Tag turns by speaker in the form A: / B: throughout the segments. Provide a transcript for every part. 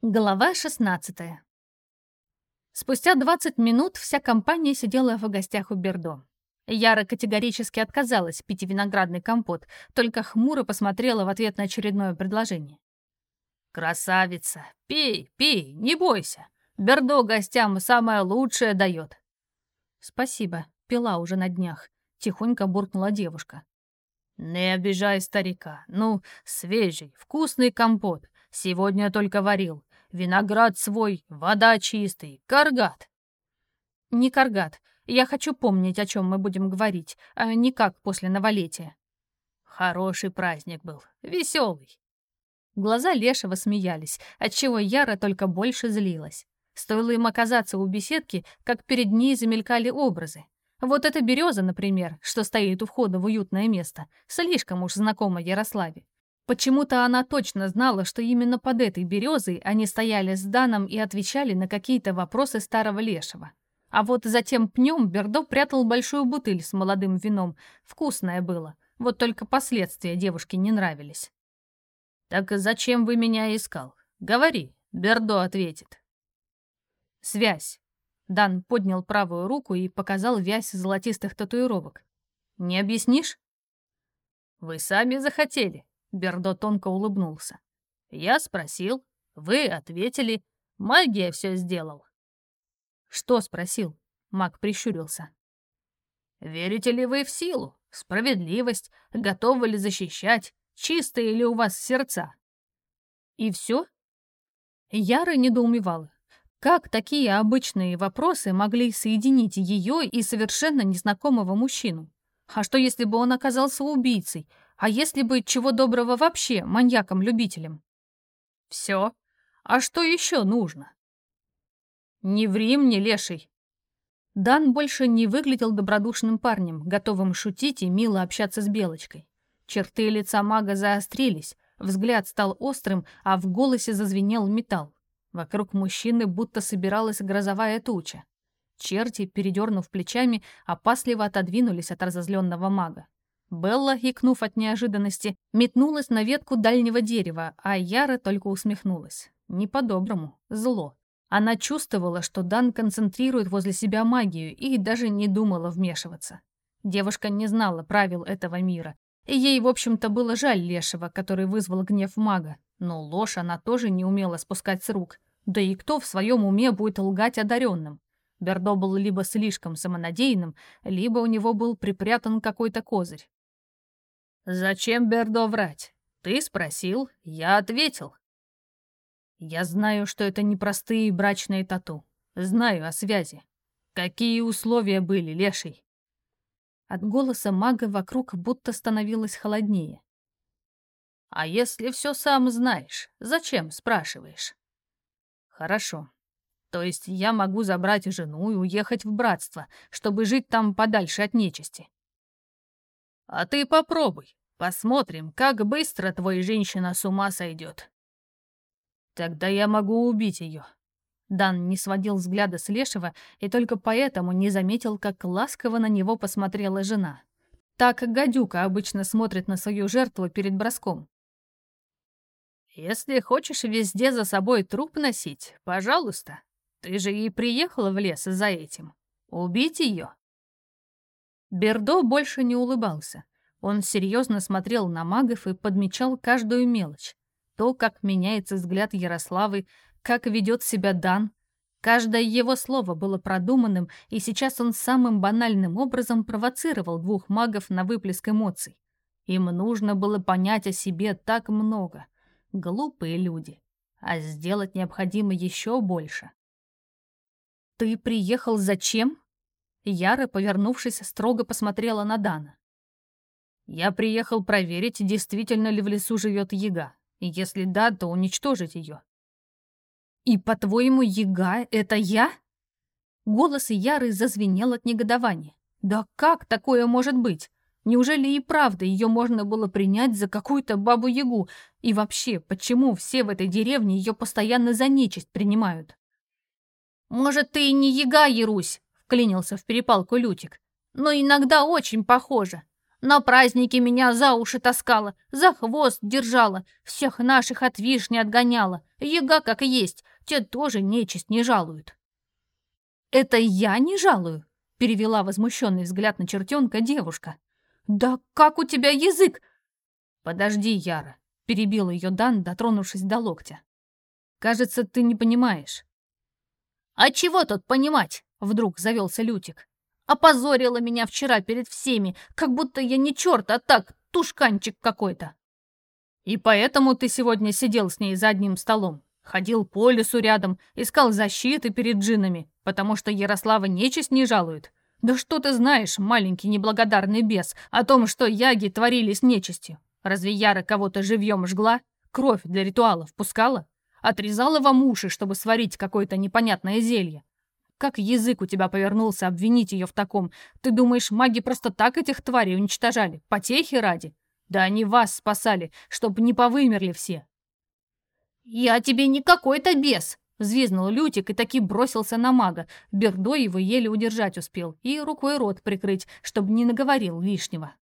A: Глава 16 Спустя 20 минут вся компания сидела в гостях у Бердо. Яра категорически отказалась пить виноградный компот, только хмуро посмотрела в ответ на очередное предложение.
B: «Красавица! Пей, пей, не бойся! Бердо гостям самое лучшее дает!»
A: «Спасибо, пила уже на днях», — тихонько буркнула девушка.
B: «Не обижай старика. Ну, свежий, вкусный компот. Сегодня только варил. Виноград свой, вода чистый, каргат.
A: Не каргат. Я хочу помнить, о чем мы будем говорить, а не как после новолетия.
B: Хороший праздник был, веселый.
A: Глаза Лешего смеялись, отчего Яра только больше злилась. Стоило им оказаться у беседки, как перед ней замелькали образы. Вот эта береза, например, что стоит у входа в уютное место, слишком уж знакома Ярославе. Почему-то она точно знала, что именно под этой березой они стояли с Даном и отвечали на какие-то вопросы старого лешего. А вот за тем пнем Бердо прятал большую бутыль с молодым вином. Вкусное было, вот только последствия девушке не нравились.
B: «Так зачем вы меня искал? Говори», — Бердо ответит.
A: «Связь». Дан поднял правую руку и показал вязь золотистых татуировок. «Не объяснишь?»
B: «Вы сами захотели», Бердо тонко улыбнулся. «Я спросил, вы ответили, магия все сделал».
A: «Что спросил?» Маг прищурился.
B: «Верите ли вы в силу, справедливость, готовы ли защищать, чистые ли у вас сердца?»
A: «И все?» Яра недоумевала. Как такие обычные вопросы могли соединить ее и совершенно незнакомого мужчину? А что, если бы он оказался убийцей, а если быть чего доброго вообще маньяком-любителем?
B: Все. А что еще нужно?
A: Не ври мне, леший. Дан больше не выглядел добродушным парнем, готовым шутить и мило общаться с Белочкой. Черты лица мага заострились, взгляд стал острым, а в голосе зазвенел металл. Вокруг мужчины будто собиралась грозовая туча. Черти, передернув плечами, опасливо отодвинулись от разозленного мага. Белла, икнув от неожиданности, метнулась на ветку дальнего дерева, а Яра только усмехнулась. Не по-доброму, зло. Она чувствовала, что Дан концентрирует возле себя магию и даже не думала вмешиваться. Девушка не знала правил этого мира, и ей, в общем-то, было жаль Лешего, который вызвал гнев мага, но ложь она тоже не умела спускать с рук. Да и кто в своем уме будет лгать одаренным? Бердо был либо слишком самонадеянным, либо у него был припрятан какой-то козырь.
B: «Зачем Бердо врать? Ты спросил, я ответил».
A: «Я знаю, что это непростые брачные тату. Знаю о связи. Какие условия были, Леший?» От голоса мага вокруг будто становилось холоднее.
B: «А если все сам знаешь, зачем спрашиваешь?»
A: «Хорошо. То есть я могу забрать жену и уехать в братство, чтобы жить там подальше от нечисти?»
B: «А ты попробуй. Посмотрим, как быстро твоя женщина с ума сойдет.
A: Тогда я могу убить ее. Дан не сводил взгляда с Лешего и только поэтому не заметил, как ласково на него посмотрела жена. Так гадюка обычно смотрит на свою жертву перед броском.
B: «Если хочешь везде за собой труп носить, пожалуйста. Ты же и приехала в лес за этим. Убить ее?»
A: Бердо больше не улыбался. Он серьезно смотрел на магов и подмечал каждую мелочь. То, как меняется взгляд Ярославы, как ведет себя Дан. Каждое его слово было продуманным, и сейчас он самым банальным образом провоцировал двух магов на выплеск эмоций. Им нужно было понять о себе так много. Глупые люди. А сделать необходимо еще больше. «Ты приехал зачем?» Яра, повернувшись, строго посмотрела на Дана. Я приехал проверить, действительно ли в лесу живет яга. И если да, то уничтожить ее. И, по-твоему, яга — это я? Голос Яры зазвенел от негодования. Да как такое может быть? Неужели и правда ее можно было принять за какую-то бабу-ягу? И вообще, почему все в этой деревне ее постоянно за нечисть принимают?
C: «Может, ты и не яга, Ярусь?» — вклинился в перепалку Лютик. «Но иногда очень похоже. На празднике меня за уши таскала, за хвост держала, всех наших от вишни отгоняла. Яга как есть, те тоже нечисть не жалуют».
A: «Это я не жалую?» — перевела возмущенный взгляд на чертенка девушка. «Да как у тебя язык?» «Подожди, Яра», — перебил ее Дан, дотронувшись до локтя. «Кажется, ты не понимаешь».
C: «А чего тут понимать?» — вдруг завелся Лютик. «Опозорила меня вчера перед всеми, как будто я не черт, а так, тушканчик какой-то».
A: «И поэтому ты сегодня сидел с ней за одним столом, ходил по лесу рядом, искал защиты перед джинами, потому что Ярослава нечисть не жалует, да что ты знаешь, маленький неблагодарный бес, о том, что яги творили с нечистью? Разве Яра кого-то живьем жгла? Кровь для ритуалов пускала? Отрезала вам уши, чтобы сварить какое-то непонятное зелье? Как язык у тебя повернулся обвинить ее в таком? Ты думаешь, маги просто так этих тварей уничтожали? Потехи ради? Да они вас спасали, чтобы не повымерли все.
C: «Я тебе не какой-то бес!»
A: Взвизнул Лютик и таки бросился на мага. Бердо его еле удержать успел и рукой рот прикрыть, чтобы не наговорил лишнего.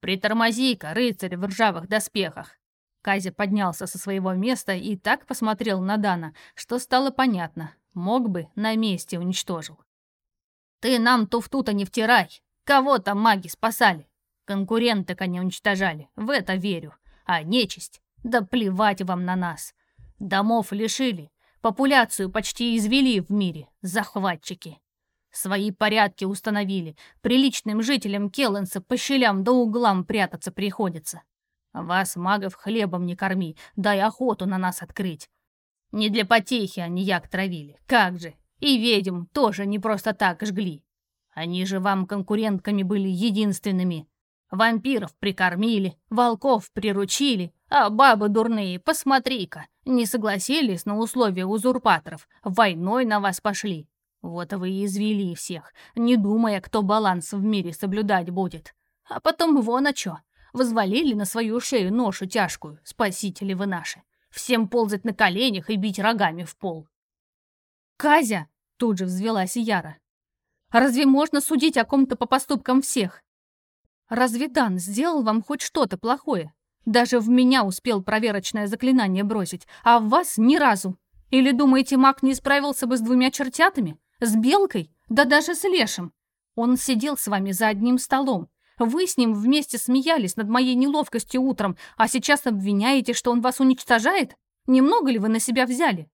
A: «Притормози-ка, рыцарь в ржавых доспехах!» Казя поднялся со своего места и так посмотрел на Дана, что стало понятно. Мог бы, на месте уничтожил.
C: «Ты нам туфту-то не втирай! Кого там маги спасали? Конкуренток они уничтожали, в это верю. А нечисть? Да плевать вам на нас! Домов лишили, Популяцию почти извели в мире, захватчики. Свои порядки установили. Приличным жителям Келленса по щелям да углам прятаться приходится. Вас, магов, хлебом не корми, дай охоту на нас открыть. Не для потехи они як травили, как же. И ведьм тоже не просто так жгли. Они же вам конкурентками были единственными. Вампиров прикормили, волков приручили, а бабы дурные, посмотри-ка, не согласились на условия узурпаторов, войной на вас пошли. Вот вы и извели всех, не думая, кто баланс в мире соблюдать будет. А потом вон о чё. Возвалили на свою шею ношу тяжкую, спасители вы наши. Всем ползать на коленях и бить рогами в пол.
A: «Казя!» — тут же взвелась Яра. «Разве можно судить о ком-то по поступкам всех? Разве Дан сделал вам хоть что-то плохое? Даже в меня успел проверочное заклинание бросить, а в вас ни разу. Или думаете, маг не справился бы с двумя чертятами? С белкой? Да даже с лешим. Он сидел с вами за одним столом. Вы с ним вместе смеялись над моей неловкостью утром, а сейчас обвиняете, что он вас уничтожает? Немного ли вы на себя взяли?»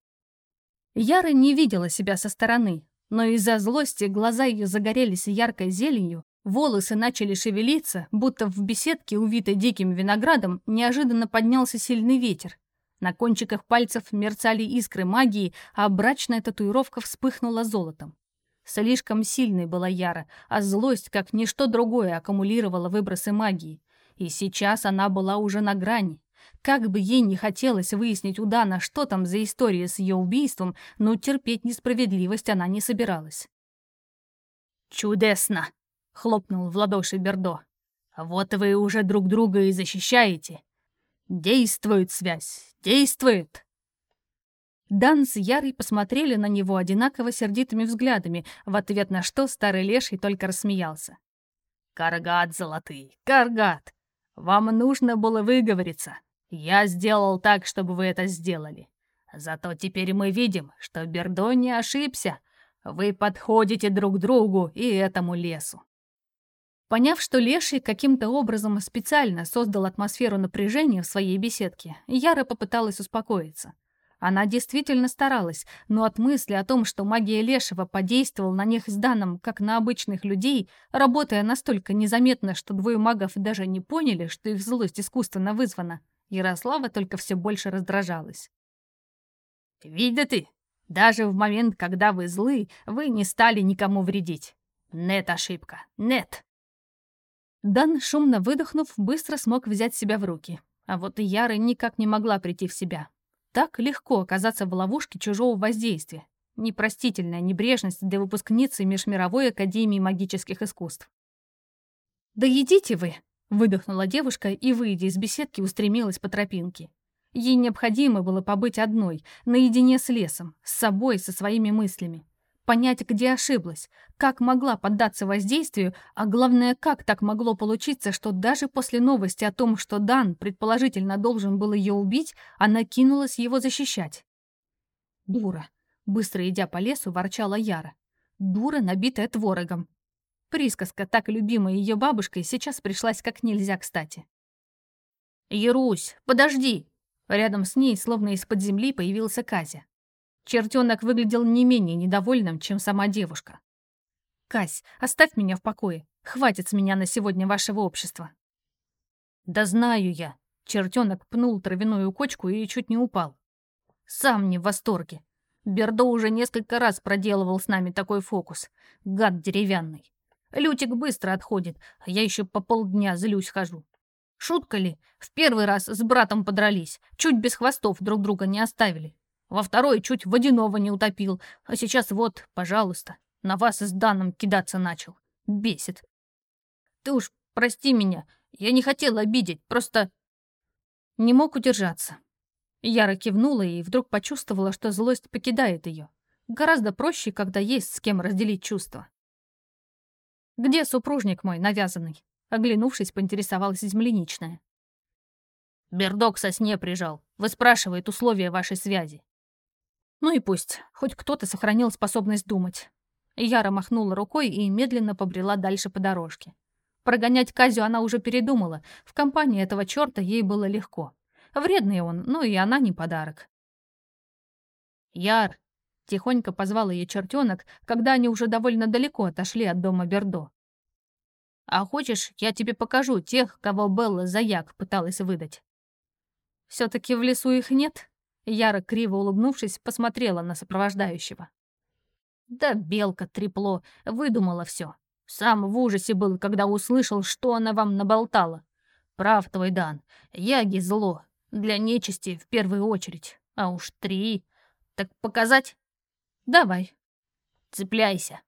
A: Яра не видела себя со стороны, но из-за злости глаза ее загорелись яркой зеленью, Волосы начали шевелиться, будто в беседке, увитой диким виноградом, неожиданно поднялся сильный ветер. На кончиках пальцев мерцали искры магии, а брачная татуировка вспыхнула золотом. Слишком сильной была Яра, а злость, как ничто другое, аккумулировала выбросы магии. И сейчас она была уже на грани. Как бы ей не хотелось выяснить у Дана, что там за история с ее убийством, но терпеть несправедливость она не собиралась.
B: «Чудесно!» — хлопнул в ладоши Бердо. «Вот вы уже друг друга и защищаете. Действует связь, действует!»
A: Дан с Ярой посмотрели на него одинаково сердитыми взглядами, в ответ на что старый леший только рассмеялся.
B: «Каргат золотый, Каргат! Вам нужно было выговориться. Я сделал так, чтобы вы это сделали. Зато теперь мы видим, что Бердо не ошибся. Вы подходите друг другу и этому лесу.
A: Поняв, что Леший каким-то образом специально создал атмосферу напряжения в своей беседке, Яра попыталась успокоиться. Она действительно старалась, но от мысли о том, что магия Лешего подействовала на них с Даном, как на обычных людей, работая настолько незаметно, что двое магов даже не поняли, что их злость искусственно вызвана, Ярослава только все больше раздражалась.
B: «Видя ты, даже в момент, когда вы злы, вы не стали никому вредить. Нет ошибка, нет!»
A: Дан, шумно выдохнув, быстро смог взять себя в руки. А вот и Яра никак не могла прийти в себя. Так легко оказаться в ловушке чужого воздействия. Непростительная небрежность для выпускницы Межмировой Академии магических искусств. «Да идите вы!» — выдохнула девушка и, выйдя из беседки, устремилась по тропинке. Ей необходимо было побыть одной, наедине с лесом, с собой, со своими мыслями. Понять, где ошиблась, как могла поддаться воздействию, а главное, как так могло получиться, что даже после новости о том, что Дан предположительно должен был ее убить, она кинулась его защищать. «Дура!» — быстро идя по лесу, ворчала Яра. «Дура, набитая творогом!» Присказка, так любимая ее бабушкой, сейчас пришлась как нельзя кстати.
C: «Ярусь, подожди!»
A: Рядом с ней, словно из-под земли, появился Казя. Чертенок выглядел не менее недовольным, чем сама девушка. «Кась, оставь меня в покое. Хватит с меня на сегодня вашего общества».
C: «Да знаю я». Чертенок пнул травяную кочку и чуть не упал. «Сам не в восторге. Бердо уже несколько раз проделывал с нами такой фокус. Гад деревянный. Лютик быстро отходит, а я еще по полдня злюсь хожу. Шутка ли? В первый раз с братом подрались, чуть без хвостов друг друга не оставили. Во второй чуть водяного не утопил, а сейчас вот, пожалуйста, на вас с Даном кидаться начал. Бесит. Ты уж прости меня, я не хотел обидеть, просто...
A: Не мог удержаться. Яра кивнула и вдруг почувствовала, что злость покидает ее. Гораздо проще, когда есть с кем разделить чувства. «Где супружник мой навязанный?» Оглянувшись, поинтересовалась земляничная.
C: «Бердок со сне прижал. Выспрашивает условия вашей связи.
A: Ну и пусть, хоть кто-то сохранил способность думать. Яра махнула рукой и медленно побрела дальше по дорожке. Прогонять Казю она уже передумала. В компании этого черта ей было легко. Вредный он, но и она не подарок.
C: «Яр!»
A: — тихонько позвал ее чертенок, когда они уже довольно далеко отошли от дома Бердо.
C: «А хочешь, я тебе покажу тех, кого Белла за як пыталась выдать?»
A: «Все-таки в лесу их нет?» Яра, криво улыбнувшись, посмотрела на сопровождающего.
C: Да белка трепло, выдумала все. Сам в ужасе был, когда услышал, что она вам наболтала. Прав твой Дан, яги зло. Для нечисти в первую очередь. А уж три. Так показать?
A: Давай.
C: Цепляйся.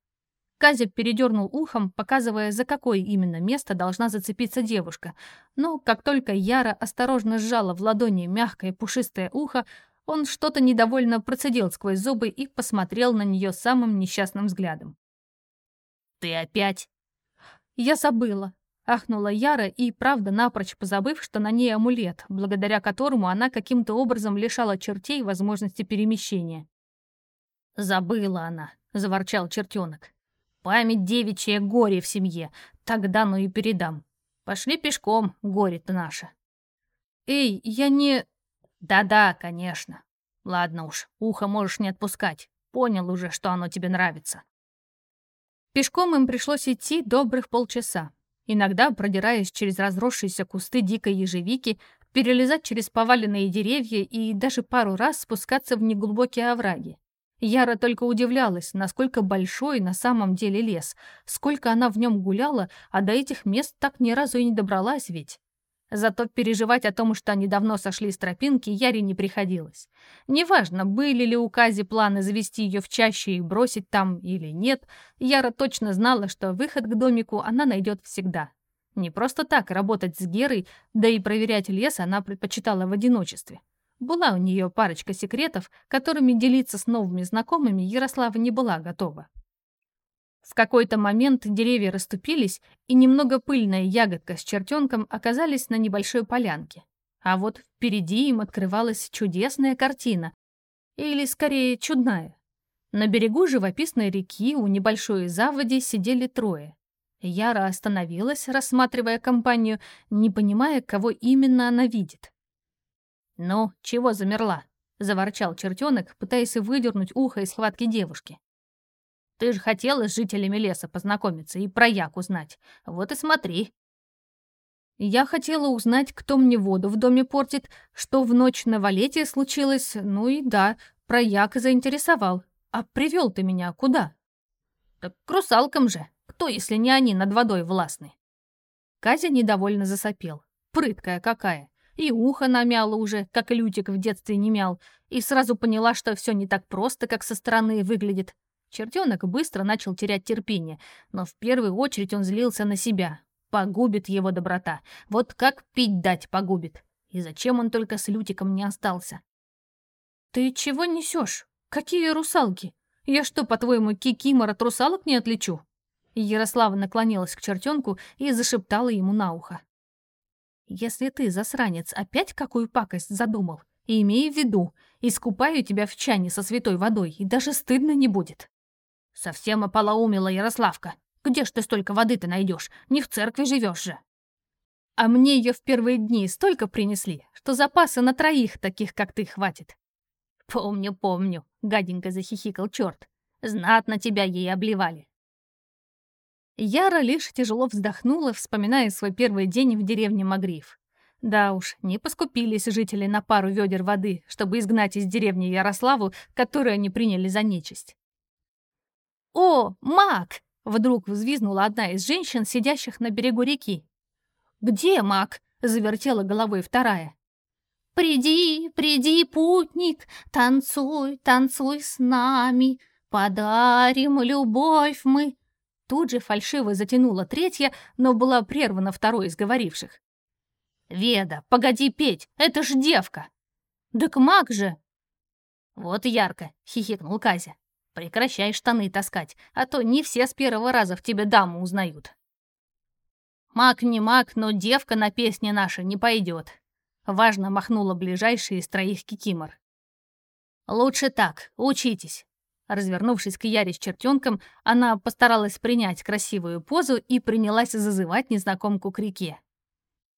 A: Казя передернул ухом, показывая, за какое именно место должна зацепиться девушка. Но как только Яра осторожно сжала в ладони мягкое пушистое ухо, он что-то недовольно процедил сквозь зубы и посмотрел на нее самым несчастным взглядом.
C: «Ты опять?»
A: «Я забыла», — ахнула Яра и, правда, напрочь позабыв, что на ней амулет, благодаря которому она каким-то образом лишала чертей возможности перемещения.
C: «Забыла она», — заворчал чертенок. Память девичья горе в семье. Тогда ну и передам. Пошли пешком, горе-то наше.
A: Эй, я не...
C: Да-да, конечно. Ладно уж, ухо можешь не отпускать. Понял уже, что оно тебе нравится.
A: Пешком им пришлось идти добрых полчаса. Иногда, продираясь через разросшиеся кусты дикой ежевики, перелезать через поваленные деревья и даже пару раз спускаться в неглубокие овраги. Яра только удивлялась, насколько большой на самом деле лес, сколько она в нем гуляла, а до этих мест так ни разу и не добралась ведь. Зато переживать о том, что они давно сошли с тропинки, Яре не приходилось. Неважно, были ли у Кази планы завести ее в чаще и бросить там или нет, Яра точно знала, что выход к домику она найдет всегда. Не просто так работать с Герой, да и проверять лес она предпочитала в одиночестве. Была у нее парочка секретов, которыми делиться с новыми знакомыми Ярослава не была готова. В какой-то момент деревья расступились, и немного пыльная ягодка с чертенком оказались на небольшой полянке. А вот впереди им открывалась чудесная картина. Или, скорее, чудная. На берегу живописной реки у небольшой заводи сидели трое. Яра остановилась, рассматривая компанию, не понимая, кого именно она видит.
C: «Ну, чего замерла?» — заворчал чертенок, пытаясь выдернуть ухо из схватки девушки. «Ты же хотела с жителями леса познакомиться и про як узнать. Вот и смотри».
A: Я хотела узнать, кто мне воду в доме портит, что в ночь на валете случилось, ну и да, про як заинтересовал. А привел ты меня куда?
C: Так к русалкам же. Кто, если не они, над водой властны?
A: Казя недовольно засопел. Прыткая какая и ухо намяла уже, как Лютик в детстве не мял, и сразу поняла, что все не так просто, как со стороны выглядит. Чертенок быстро начал терять терпение, но в первую очередь он злился на себя. Погубит его доброта. Вот как пить дать погубит. И зачем он только с Лютиком не остался? «Ты чего несешь? Какие русалки? Я что, по-твоему, кикимор от русалок не отличу?» Ярослава наклонилась к чертенку и зашептала ему на ухо. «Если ты, засранец, опять какую пакость задумал, имей в виду, искупаю тебя в чане со святой водой, и даже стыдно не будет». «Совсем ополоумела Ярославка. Где ж ты столько воды-то найдешь? Не в церкви живешь же». «А мне ее в первые дни столько принесли, что запасы на троих таких, как ты, хватит».
C: «Помню, помню», — гаденько захихикал черт. «Знатно тебя ей обливали».
A: Яра лишь тяжело вздохнула, вспоминая свой первый день в деревне Магриф. Да уж, не поскупились жители на пару ведер воды, чтобы изгнать из деревни Ярославу, которую они приняли за нечисть. «О, маг!» — вдруг взвизнула одна из женщин, сидящих на берегу реки. «Где маг?» — завертела головой вторая.
D: «Приди, приди, путник, танцуй, танцуй с нами, подарим любовь мы».
A: Тут же фальшиво затянула третья, но была прервана второй из говоривших.
C: «Веда, погоди петь, это ж девка!»
A: «Так маг же!»
C: «Вот ярко!» — хихикнул Казя. «Прекращай штаны таскать, а то не все с первого раза в тебе даму узнают». «Маг не маг, но девка на песне наша не пойдет», — важно махнула ближайшая из троих кикимор. «Лучше так, учитесь». Развернувшись к Яре с чертенком, она постаралась принять красивую позу и принялась зазывать незнакомку к реке.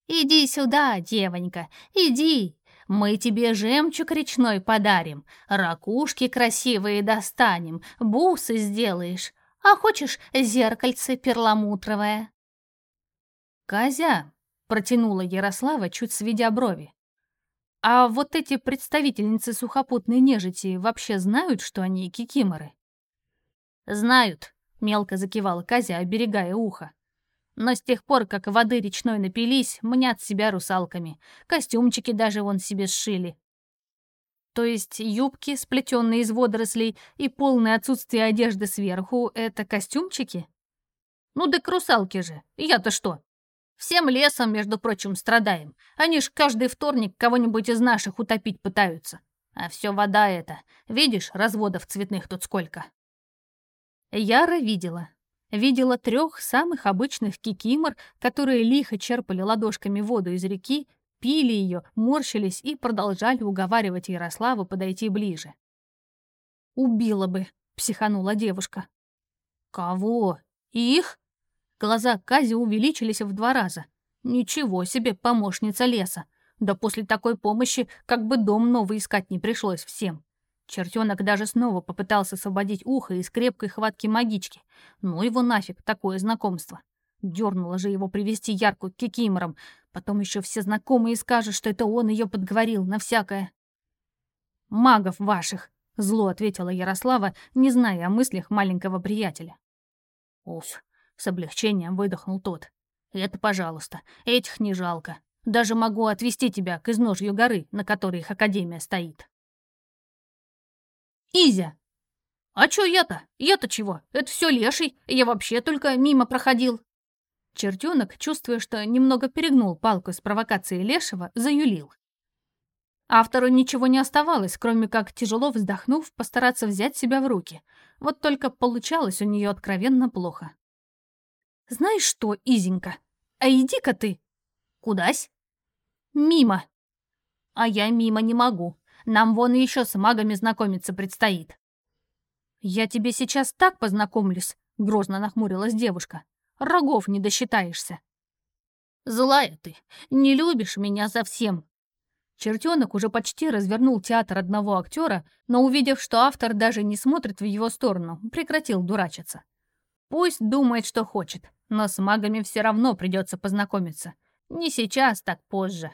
D: «Иди сюда, девонька, иди, мы тебе жемчуг речной подарим, ракушки красивые достанем, бусы сделаешь, а хочешь зеркальце перламутровое?»
A: «Козя!» — протянула Ярослава, чуть сведя брови. «А вот эти представительницы сухопутной нежити вообще знают, что они кикиморы?»
C: «Знают», — мелко закивала Казя, оберегая ухо. «Но с тех пор, как воды речной напились, мнят себя русалками. Костюмчики даже вон себе сшили».
A: «То есть юбки, сплетенные из водорослей, и полное отсутствие одежды сверху — это костюмчики?»
C: «Ну да к русалке же! Я-то что?» Всем лесом, между прочим, страдаем. Они ж каждый вторник кого-нибудь из наших утопить пытаются. А все вода эта. Видишь, разводов цветных тут сколько?»
A: Яра видела. Видела трех самых обычных кикимор, которые лихо черпали ладошками воду из реки, пили ее, морщились и продолжали уговаривать Ярославу подойти ближе. «Убила бы», — психанула девушка.
C: «Кого? Их?» Глаза Кази увеличились в два раза. Ничего себе, помощница леса. Да после такой помощи как бы дом новый искать не пришлось всем. Чертенок даже снова попытался освободить ухо из крепкой хватки магички. Ну его нафиг, такое знакомство. Дернула же его привести яркую к кикиморам. Потом еще все знакомые скажут, что это он ее подговорил на всякое. «Магов ваших!» — зло ответила Ярослава, не зная о мыслях маленького приятеля.
B: «Уф, с облегчением выдохнул тот. «Это, пожалуйста, этих не жалко. Даже могу отвезти тебя к изножью горы, на которой их академия стоит».
C: «Изя!» «А чё я-то? Я-то чего? Это все леший. Я вообще только мимо проходил».
A: Чертенок, чувствуя, что немного перегнул палку с провокацией лешего, заюлил. Автору ничего не оставалось, кроме как, тяжело вздохнув, постараться взять себя в руки. Вот только получалось у нее откровенно плохо. «Знаешь что, Изенька, а иди-ка ты!»
C: «Кудась?»
A: «Мимо!»
C: «А я мимо не могу. Нам вон еще с магами знакомиться предстоит».
A: «Я тебе сейчас так познакомлюсь», — грозно нахмурилась девушка. «Рогов не досчитаешься».
C: «Злая ты, не любишь меня совсем».
A: Чертенок уже почти развернул театр одного актера, но, увидев, что автор даже не смотрит в его сторону, прекратил дурачиться. Пусть думает, что хочет, но с магами все равно придется познакомиться. Не сейчас, так позже.